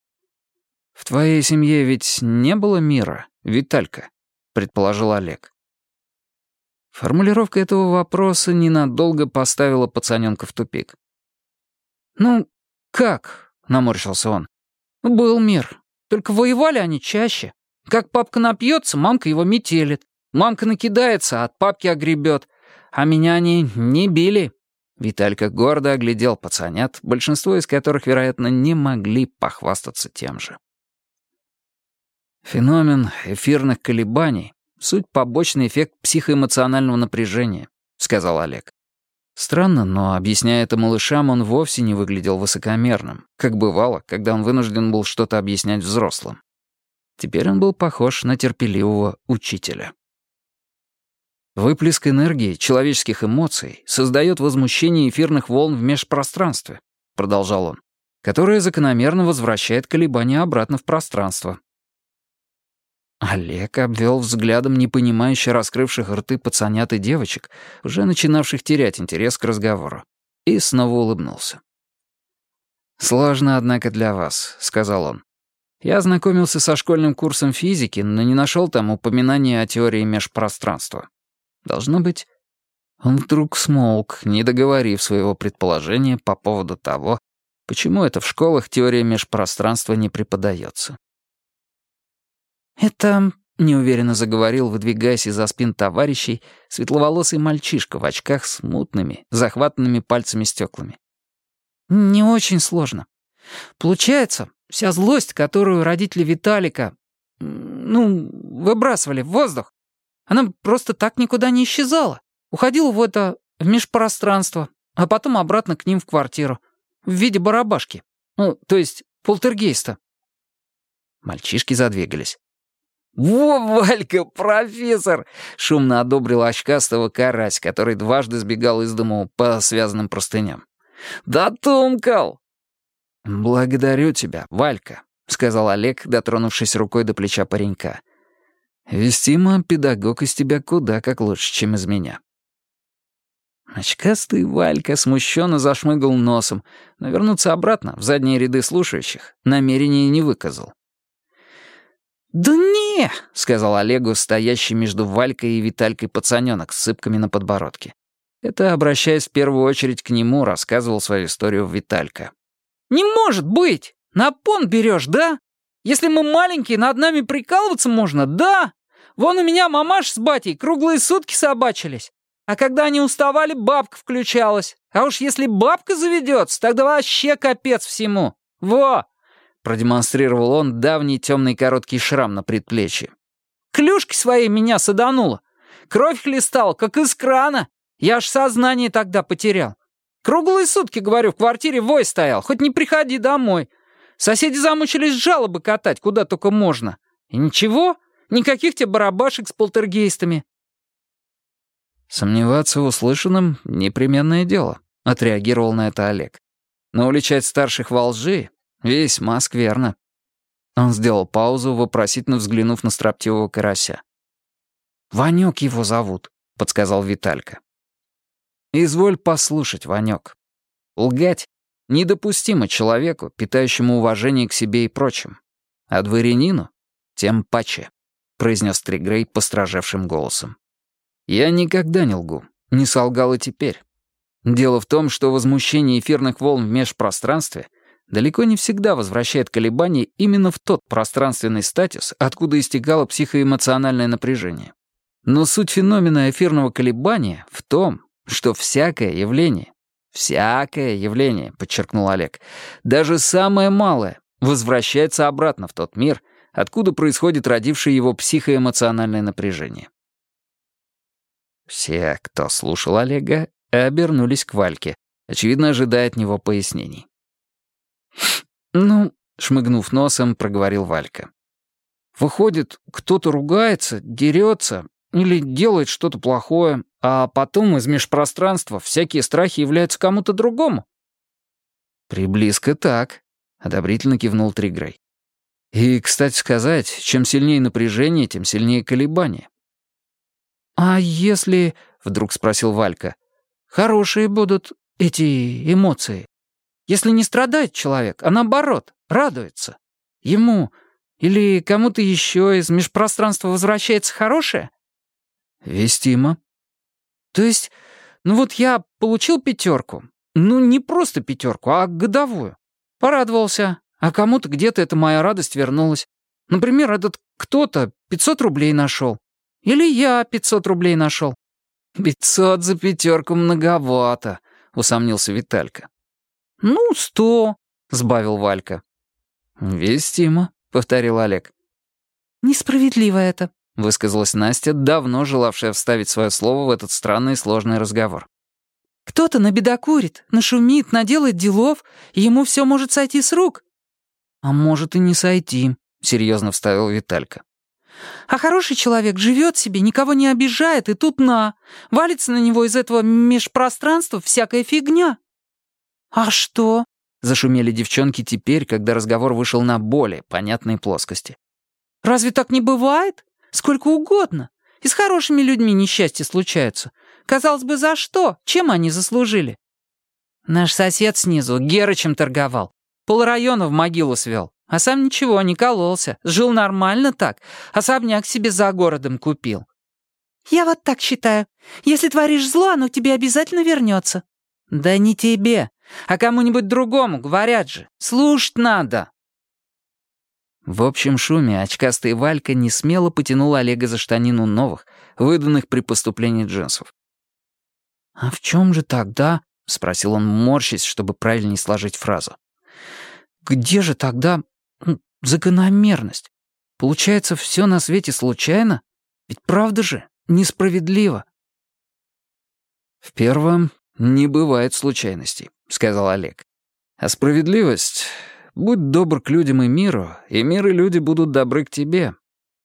«В твоей семье ведь не было мира, Виталька», — предположил Олег. Формулировка этого вопроса ненадолго поставила пацаненка в тупик. «Ну, как?» — наморщился он. «Был мир. Только воевали они чаще. Как папка напьется, мамка его метелит. Мамка накидается, от папки огребет. А меня они не били». Виталька гордо оглядел пацанят, большинство из которых, вероятно, не могли похвастаться тем же. Феномен эфирных колебаний — суть побочный эффект психоэмоционального напряжения, — сказал Олег. Странно, но, объясняя это малышам, он вовсе не выглядел высокомерным, как бывало, когда он вынужден был что-то объяснять взрослым. Теперь он был похож на терпеливого учителя. Выплеск энергии, человеческих эмоций создает возмущение эфирных волн в межпространстве, продолжал он, которое закономерно возвращает колебания обратно в пространство, Олег обвел взглядом непонимающе раскрывших рты пацанят и девочек, уже начинавших терять интерес к разговору, и снова улыбнулся. «Сложно, однако, для вас», — сказал он. «Я ознакомился со школьным курсом физики, но не нашел там упоминания о теории межпространства. Должно быть...» Он вдруг смолк, не договорив своего предположения по поводу того, почему это в школах теория межпространства не преподается. «Это...» — неуверенно заговорил, выдвигаясь из-за спин товарищей, светловолосый мальчишка в очках с мутными, захватанными пальцами стеклами. «Не очень сложно. Получается, вся злость, которую родители Виталика, ну, выбрасывали в воздух, она просто так никуда не исчезала. Уходила в это, в межпространство, а потом обратно к ним в квартиру. В виде барабашки. Ну, то есть полтергейста». Мальчишки задвигались. «Во, Валька, профессор!» — шумно одобрил очкастого карась, который дважды сбегал из дому по связанным простыням. «Да тумкал!» «Благодарю тебя, Валька», — сказал Олег, дотронувшись рукой до плеча паренька. «Вестима, педагог из тебя куда как лучше, чем из меня». Очкастый Валька смущенно зашмыгал носом, но вернуться обратно, в задние ряды слушающих, намерения не выказал. «Да не!» — сказал Олегу, стоящий между Валькой и Виталькой пацанёнок с сыпками на подбородке. Это, обращаясь в первую очередь к нему, рассказывал свою историю Виталька. «Не может быть! На пон берешь, да? Если мы маленькие, над нами прикалываться можно, да? Вон у меня мамаш с батей круглые сутки собачились. А когда они уставали, бабка включалась. А уж если бабка заведется, тогда вообще капец всему. Во!» Продемонстрировал он давний темный короткий шрам на предплечье. «Клюшки своей меня садануло. Кровь хлестала, как из крана. Я аж сознание тогда потерял. Круглые сутки, говорю, в квартире вой стоял, хоть не приходи домой. Соседи замучились жалобы катать, куда только можно. И ничего, никаких тебе барабашек с полтергейстами. Сомневаться в услышанном — непременное дело, — отреагировал на это Олег. Но уличать старших во лжи весьма скверно. Он сделал паузу, вопросительно взглянув на строптивого карася. «Ванёк его зовут», — подсказал Виталька. «Изволь послушать, Ванёк. Лгать недопустимо человеку, питающему уважение к себе и прочим. А дворянину тем паче», — произнес Тригрей постражевшим голосом. «Я никогда не лгу, не солгал и теперь. Дело в том, что возмущение эфирных волн в межпространстве далеко не всегда возвращает колебания именно в тот пространственный статус, откуда истекало психоэмоциональное напряжение. Но суть феномена эфирного колебания в том, что всякое явление, всякое явление, подчеркнул Олег, даже самое малое, возвращается обратно в тот мир, откуда происходит родившее его психоэмоциональное напряжение. Все, кто слушал Олега, обернулись к Вальке, очевидно, ожидая от него пояснений. «Ну», — шмыгнув носом, проговорил Валька. «Выходит, кто-то ругается, дерется, или делает что-то плохое, а потом из межпространства всякие страхи являются кому-то другому. «Приблизко так», — одобрительно кивнул Тригрей. «И, кстати сказать, чем сильнее напряжение, тем сильнее колебания». «А если...» — вдруг спросил Валька. «Хорошие будут эти эмоции. Если не страдает человек, а наоборот, радуется. Ему или кому-то еще из межпространства возвращается хорошее?» «Вестимо». «То есть, ну вот я получил пятерку. Ну, не просто пятерку, а годовую. Порадовался, а кому-то где-то эта моя радость вернулась. Например, этот кто-то 500 рублей нашел. Или я 500 рублей нашел. «Пятьсот за пятерку многовато», — усомнился Виталька. «Ну, сто», — сбавил Валька. «Вестимо», — повторил Олег. «Несправедливо это», высказалась Настя, давно желавшая вставить свое слово в этот странный и сложный разговор. «Кто-то набедокурит, нашумит, наделает делов, и ему все может сойти с рук». «А может и не сойти», — серьезно вставил Виталька. «А хороший человек живет себе, никого не обижает, и тут на, валится на него из этого межпространства всякая фигня». «А что?» — зашумели девчонки теперь, когда разговор вышел на более понятные плоскости. «Разве так не бывает? Сколько угодно. И с хорошими людьми несчастья случаются. Казалось бы, за что? Чем они заслужили? Наш сосед снизу Герычем торговал. Полрайона в могилу свел. А сам ничего, не кололся. Жил нормально так. Особняк себе за городом купил. Я вот так считаю. Если творишь зло, оно тебе обязательно вернется. Да не тебе, а кому-нибудь другому, говорят же. Слушать надо. В общем шуме очкастый Валька не смело потянул Олега за штанину новых, выданных при поступлении джинсов. «А в чем же тогда?» — спросил он, морщись, чтобы правильнее сложить фразу. «Где же тогда закономерность? Получается, все на свете случайно? Ведь правда же несправедливо?» «В первом не бывает случайностей», — сказал Олег. «А справедливость Будь добр к людям и миру, и мир и люди будут добры к тебе.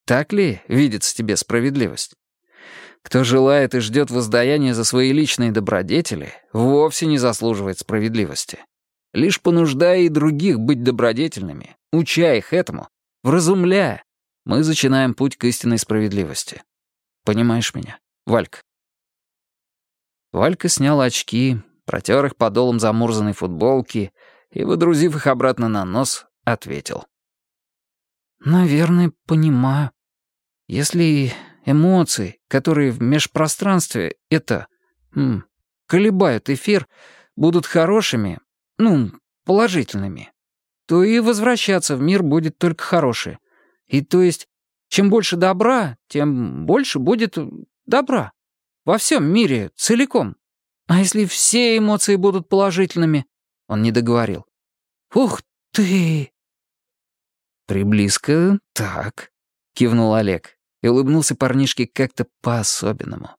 Так ли видится тебе справедливость? Кто желает и ждет воздаяния за свои личные добродетели, вовсе не заслуживает справедливости. Лишь понуждая и других быть добродетельными, уча их этому, вразумляя, мы зачинаем путь к истинной справедливости. Понимаешь меня, Валька? Валька снял очки, протер их подолом замурзанной футболки и, выдрузив их обратно на нос, ответил. «Наверное, понимаю. Если эмоции, которые в межпространстве это... М, колебают эфир, будут хорошими, ну, положительными, то и возвращаться в мир будет только хорошее. И то есть Чем больше добра, тем больше будет добра. Во всем мире целиком. А если все эмоции будут положительными? Он не договорил. Ух ты! Приблизко так, кивнул Олег и улыбнулся парнишке как-то по-особенному,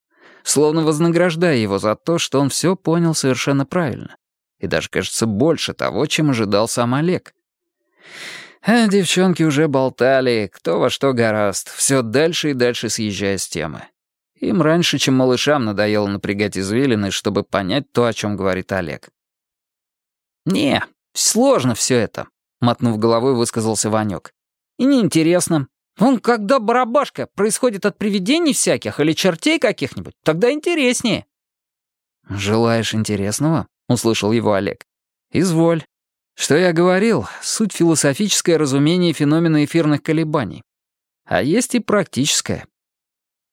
словно вознаграждая его за то, что он все понял совершенно правильно. И даже, кажется, больше того, чем ожидал сам Олег. А девчонки уже болтали, кто во что гораст, все дальше и дальше съезжая с темы. Им раньше, чем малышам, надоело напрягать извилины, чтобы понять то, о чем говорит Олег. «Не, сложно все это», — мотнув головой, высказался Ванек. «И неинтересно. Вон, когда барабашка происходит от привидений всяких или чертей каких-нибудь, тогда интереснее». «Желаешь интересного?» — услышал его Олег. «Изволь. Что я говорил, суть философическое разумение феномена эфирных колебаний. А есть и практическое.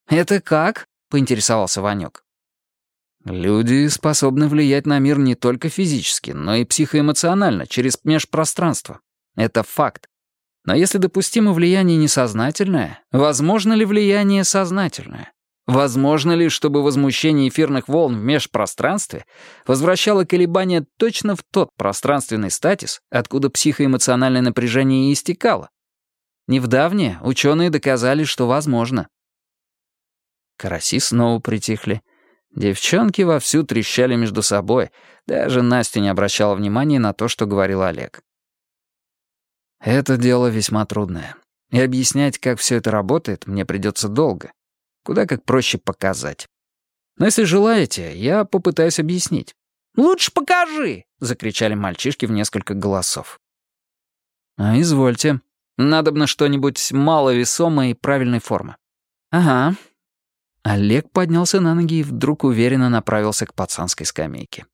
«Это как?» — поинтересовался Ванек. Люди способны влиять на мир не только физически, но и психоэмоционально, через межпространство. Это факт. Но если допустимо влияние несознательное, возможно ли влияние сознательное? Возможно ли, чтобы возмущение эфирных волн в межпространстве возвращало колебания точно в тот пространственный статис, откуда психоэмоциональное напряжение и истекало? Не в давнее ученые доказали, что возможно. Караси снова притихли. Девчонки вовсю трещали между собой. Даже Настя не обращала внимания на то, что говорил Олег. Это дело весьма трудное. И объяснять, как все это работает, мне придется долго. Куда как проще показать. Но если желаете, я попытаюсь объяснить. «Лучше покажи!» — закричали мальчишки в несколько голосов. «А извольте. Надобно что-нибудь маловесомое и правильной формы». «Ага». Олег поднялся на ноги и вдруг уверенно направился к пацанской скамейке.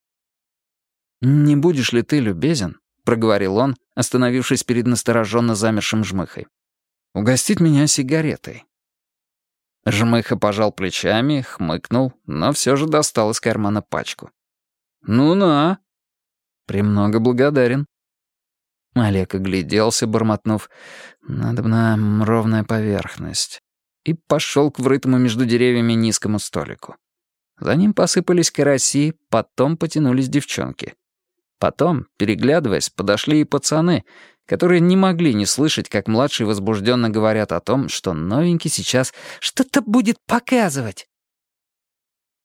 «Не будешь ли ты любезен?» — проговорил он, остановившись перед настороженно замершим жмыхой. «Угостить меня сигаретой. Жмыха пожал плечами, хмыкнул, но все же достал из кармана пачку. «Ну-на». «Премного благодарен». Олег огляделся, бормотнув. «Надо на ровная поверхность». И пошел к врытому между деревьями низкому столику. За ним посыпались караси, потом потянулись девчонки. Потом, переглядываясь, подошли и пацаны, которые не могли не слышать, как младшие возбужденно говорят о том, что новенький сейчас что-то будет показывать.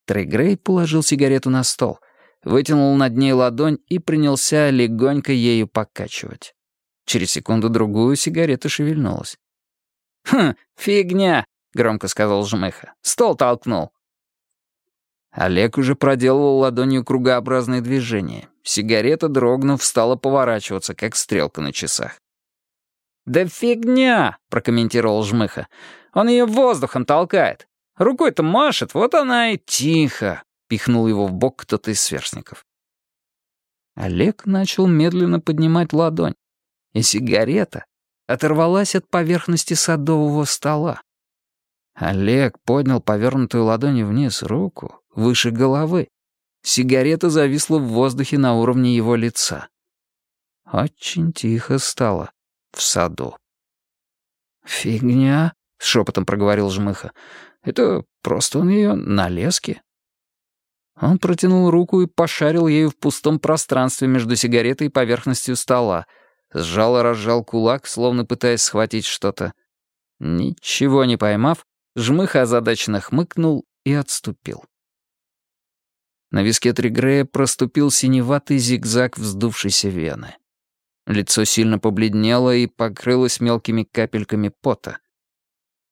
Трейгрей положил сигарету на стол, вытянул над ней ладонь и принялся легонько ею покачивать. Через секунду-другую сигарета шевельнулась. «Хм, фигня!» — громко сказал Жмыха. «Стол толкнул». Олег уже проделывал ладонью кругообразные движения. Сигарета, дрогнув, стала поворачиваться, как стрелка на часах. «Да фигня!» — прокомментировал Жмыха. «Он ее воздухом толкает. Рукой-то машет, вот она и тихо!» — пихнул его в бок кто-то из сверстников. Олег начал медленно поднимать ладонь, и сигарета оторвалась от поверхности садового стола. Олег поднял повернутую ладонью вниз руку, выше головы. Сигарета зависла в воздухе на уровне его лица. Очень тихо стало в саду. «Фигня», — шепотом проговорил Жмыха. «Это просто он ее на леске». Он протянул руку и пошарил ею в пустом пространстве между сигаретой и поверхностью стола. Сжал и разжал кулак, словно пытаясь схватить что-то. Ничего не поймав, Жмыха озадаченно хмыкнул и отступил. На виске Тригрея проступил синеватый зигзаг вздувшейся вены. Лицо сильно побледнело и покрылось мелкими капельками пота.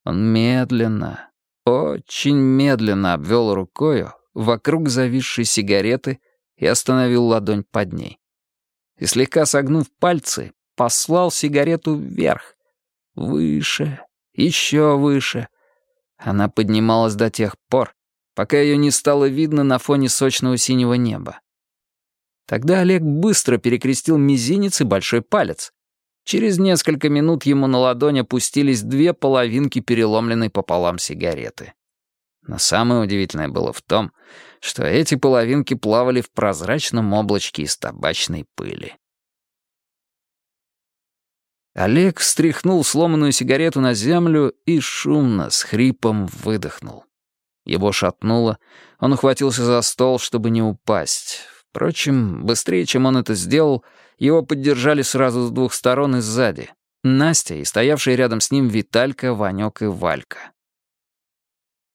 Он медленно, очень медленно обвел рукою вокруг зависшей сигареты и остановил ладонь под ней. И слегка согнув пальцы, послал сигарету вверх, выше, еще выше. Она поднималась до тех пор, пока ее не стало видно на фоне сочного синего неба. Тогда Олег быстро перекрестил мизинец и большой палец. Через несколько минут ему на ладонь опустились две половинки переломленной пополам сигареты. Но самое удивительное было в том, что эти половинки плавали в прозрачном облачке из табачной пыли. Олег стряхнул сломанную сигарету на землю и шумно, с хрипом выдохнул. Его шатнуло, он ухватился за стол, чтобы не упасть. Впрочем, быстрее, чем он это сделал, его поддержали сразу с двух сторон и сзади. Настя и стоявшие рядом с ним Виталька, Ванек и Валька.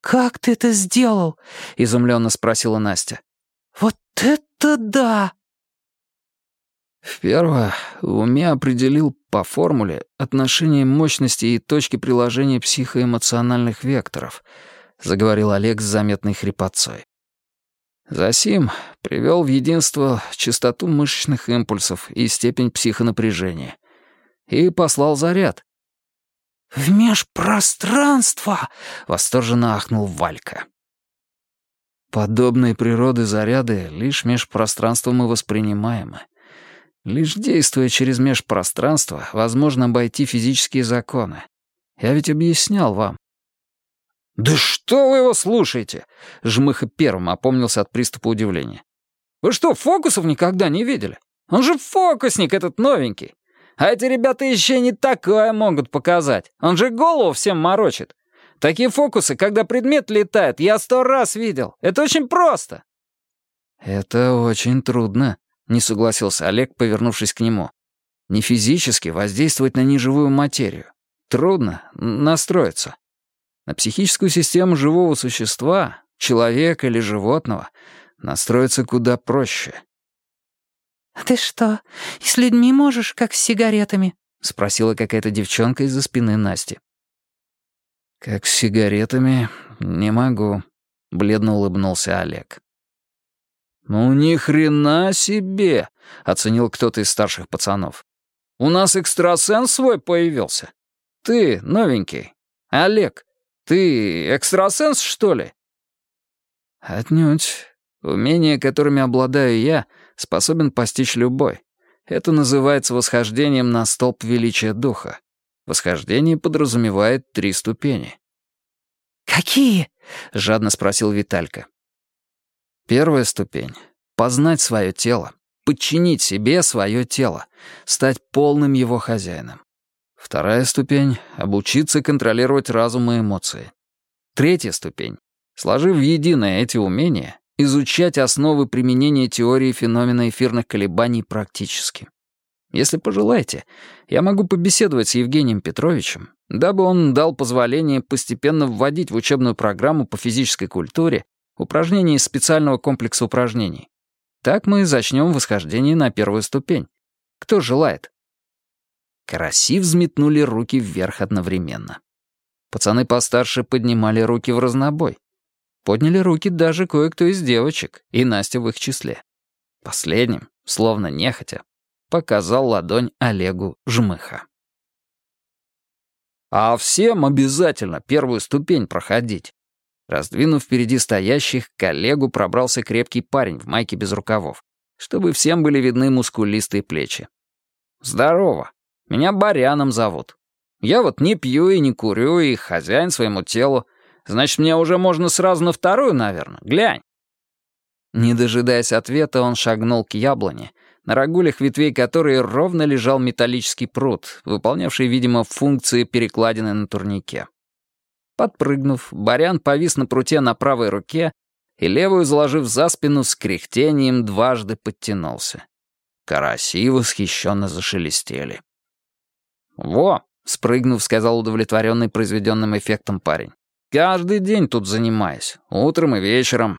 «Как ты это сделал?» — изумленно спросила Настя. «Вот это да!» Вперво в уме определил по формуле отношение мощности и точки приложения психоэмоциональных векторов, заговорил Олег с заметной хрипотцой. Засим привел в единство частоту мышечных импульсов и степень психонапряжения. И послал заряд. «В межпространство!» — восторженно ахнул Валька. Подобные природы заряды лишь межпространством и воспринимаемы. Лишь действуя через межпространство, возможно обойти физические законы. Я ведь объяснял вам. «Да что вы его слушаете?» Жмыха первым опомнился от приступа удивления. «Вы что, фокусов никогда не видели? Он же фокусник этот новенький. А эти ребята еще не такое могут показать. Он же голову всем морочит. Такие фокусы, когда предмет летает, я сто раз видел. Это очень просто». «Это очень трудно», не согласился Олег, повернувшись к нему. Не физически воздействовать на неживую материю. Трудно настроиться. На психическую систему живого существа, человека или животного, настроиться куда проще. «А ты что, и с людьми можешь, как с сигаретами?» — спросила какая-то девчонка из-за спины Насти. «Как с сигаретами не могу», — бледно улыбнулся Олег. «Ну ни хрена себе!» — оценил кто-то из старших пацанов. «У нас экстрасенс свой появился. Ты, новенький. Олег, ты экстрасенс, что ли?» «Отнюдь. Умения, которыми обладаю я, способен постичь любой. Это называется восхождением на столб величия духа. Восхождение подразумевает три ступени». «Какие?» — жадно спросил Виталька. Первая ступень — познать свое тело, подчинить себе свое тело, стать полным его хозяином. Вторая ступень — обучиться контролировать разум и эмоции. Третья ступень — сложив в единое эти умения, изучать основы применения теории феномена эфирных колебаний практически. Если пожелаете, я могу побеседовать с Евгением Петровичем, дабы он дал позволение постепенно вводить в учебную программу по физической культуре Упражнение из специального комплекса упражнений. Так мы зачнем восхождение на первую ступень. Кто желает? Караси взметнули руки вверх одновременно. Пацаны постарше поднимали руки в разнобой. Подняли руки даже кое-кто из девочек, и Настя в их числе. Последним, словно нехотя, показал ладонь Олегу Жмыха. «А всем обязательно первую ступень проходить», Раздвинув впереди стоящих, к коллегу пробрался крепкий парень в майке без рукавов, чтобы всем были видны мускулистые плечи. «Здорово. Меня Баряном зовут. Я вот не пью и не курю, и хозяин своему телу. Значит, мне уже можно сразу на вторую, наверное. Глянь». Не дожидаясь ответа, он шагнул к яблоне, на рогулях ветвей которой ровно лежал металлический пруд, выполнявший, видимо, функции перекладины на турнике. Подпрыгнув, Барян повис на пруте на правой руке и левую, заложив за спину, с кряхтением дважды подтянулся. Караси восхищенно зашелестели. «Во!» — спрыгнув, сказал удовлетворенный произведенным эффектом парень. «Каждый день тут занимаюсь, утром и вечером.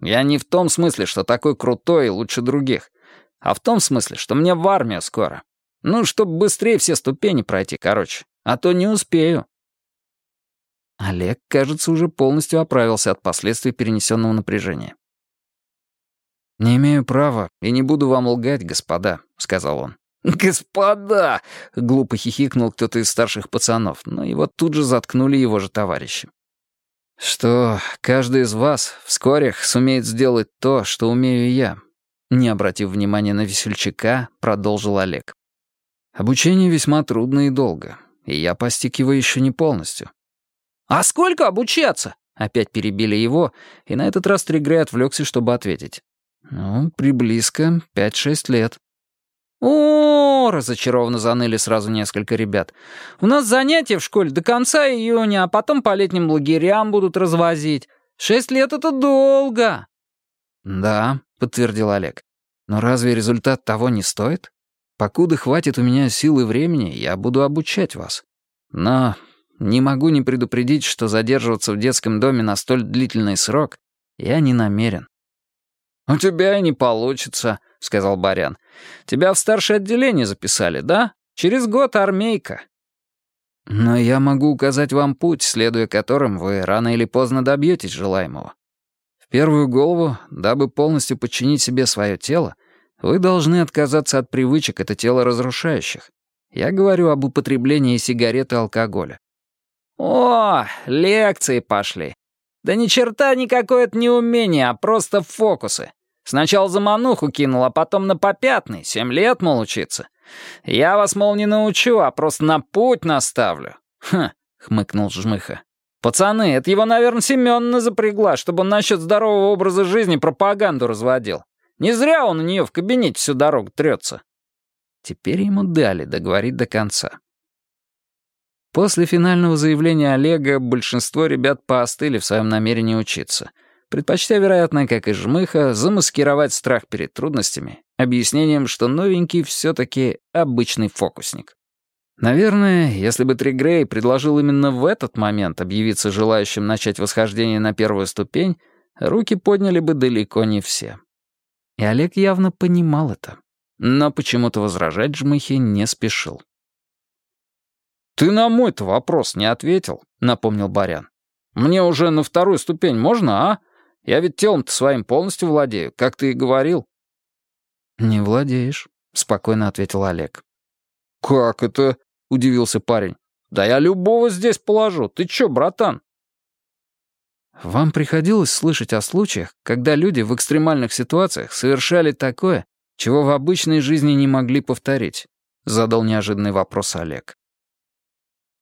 Я не в том смысле, что такой крутой и лучше других, а в том смысле, что мне в армию скоро. Ну, чтобы быстрее все ступени пройти, короче, а то не успею». Олег, кажется, уже полностью оправился от последствий перенесенного напряжения. «Не имею права и не буду вам лгать, господа», — сказал он. «Господа!» — глупо хихикнул кто-то из старших пацанов, но его тут же заткнули его же товарищи. «Что каждый из вас вскоре сумеет сделать то, что умею я», не обратив внимания на весельчака, продолжил Олег. «Обучение весьма трудно и долго, и я постиг его еще не полностью. «А сколько обучаться?» Опять перебили его, и на этот раз Тригрей отвлекся, чтобы ответить. «Ну, приблизко пять-шесть лет». «О, — разочарованно заныли сразу несколько ребят. У нас занятия в школе до конца июня, а потом по летним лагерям будут развозить. Шесть лет — это долго!» «Да», — подтвердил Олег. «Но разве результат того не стоит? Покуда хватит у меня сил и времени, я буду обучать вас. Но не могу не предупредить, что задерживаться в детском доме на столь длительный срок я не намерен». «У тебя и не получится», — сказал Барян. «Тебя в старшее отделение записали, да? Через год армейка». «Но я могу указать вам путь, следуя которым вы рано или поздно добьетесь желаемого. В первую голову, дабы полностью подчинить себе свое тело, вы должны отказаться от привычек это тело разрушающих. Я говорю об употреблении сигарет и алкоголя». «О, лекции пошли. Да ни черта никакое это не умение, а просто фокусы. Сначала за мануху кинул, а потом на попятный. Семь лет, мол, учиться. Я вас, мол, не научу, а просто на путь наставлю. Хм, хмыкнул Жмыха. Пацаны, это его, наверное, Семённа запрягла, чтобы он насчет здорового образа жизни пропаганду разводил. Не зря он у нее в кабинете всю дорогу трется. Теперь ему дали договорить до конца. После финального заявления Олега большинство ребят поостыли в своем намерении учиться — предпочтя, вероятно, как и жмыха, замаскировать страх перед трудностями объяснением, что новенький все-таки обычный фокусник. Наверное, если бы Тригрей предложил именно в этот момент объявиться желающим начать восхождение на первую ступень, руки подняли бы далеко не все. И Олег явно понимал это, но почему-то возражать жмыхе не спешил. «Ты на мой-то вопрос не ответил», — напомнил Барян. «Мне уже на вторую ступень можно, а? Я ведь телом-то своим полностью владею, как ты и говорил». «Не владеешь», — спокойно ответил Олег. «Как это?» — удивился парень. «Да я любого здесь положу. Ты чё, братан?» «Вам приходилось слышать о случаях, когда люди в экстремальных ситуациях совершали такое, чего в обычной жизни не могли повторить?» — задал неожиданный вопрос Олег.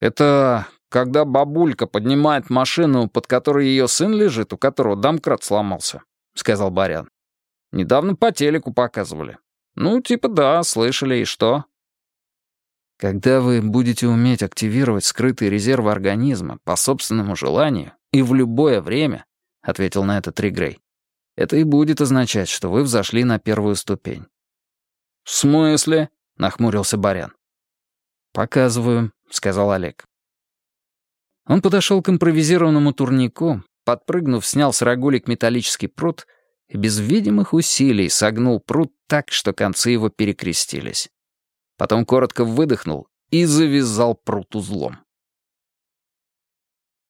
«Это когда бабулька поднимает машину, под которой ее сын лежит, у которого домкрат сломался», — сказал Барян. «Недавно по телеку показывали. Ну, типа да, слышали, и что?» «Когда вы будете уметь активировать скрытые резервы организма по собственному желанию и в любое время», — ответил на это Тригрей, «это и будет означать, что вы взошли на первую ступень». «В смысле?» — нахмурился Барян. «Показываю», — сказал Олег. Он подошел к импровизированному турнику, подпрыгнув, снял с рогулик металлический пруд и без видимых усилий согнул пруд так, что концы его перекрестились. Потом коротко выдохнул и завязал пруд узлом.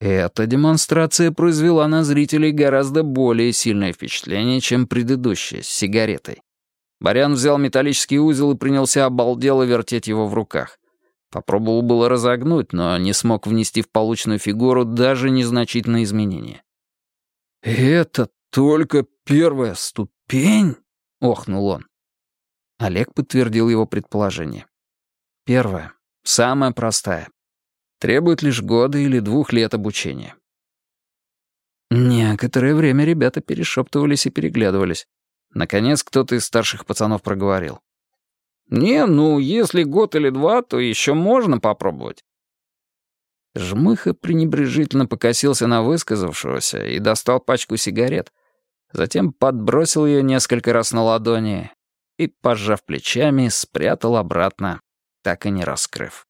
Эта демонстрация произвела на зрителей гораздо более сильное впечатление, чем предыдущая с сигаретой. Барян взял металлический узел и принялся обалдело вертеть его в руках. Попробовал было разогнуть, но не смог внести в полученную фигуру даже незначительные изменения. «Это только первая ступень?» — охнул он. Олег подтвердил его предположение. Первая, самая простая. Требует лишь года или двух лет обучения. Некоторое время ребята перешептывались и переглядывались. Наконец кто-то из старших пацанов проговорил. «Не, ну, если год или два, то еще можно попробовать». Жмыха пренебрежительно покосился на высказавшегося и достал пачку сигарет. Затем подбросил ее несколько раз на ладони и, пожав плечами, спрятал обратно, так и не раскрыв.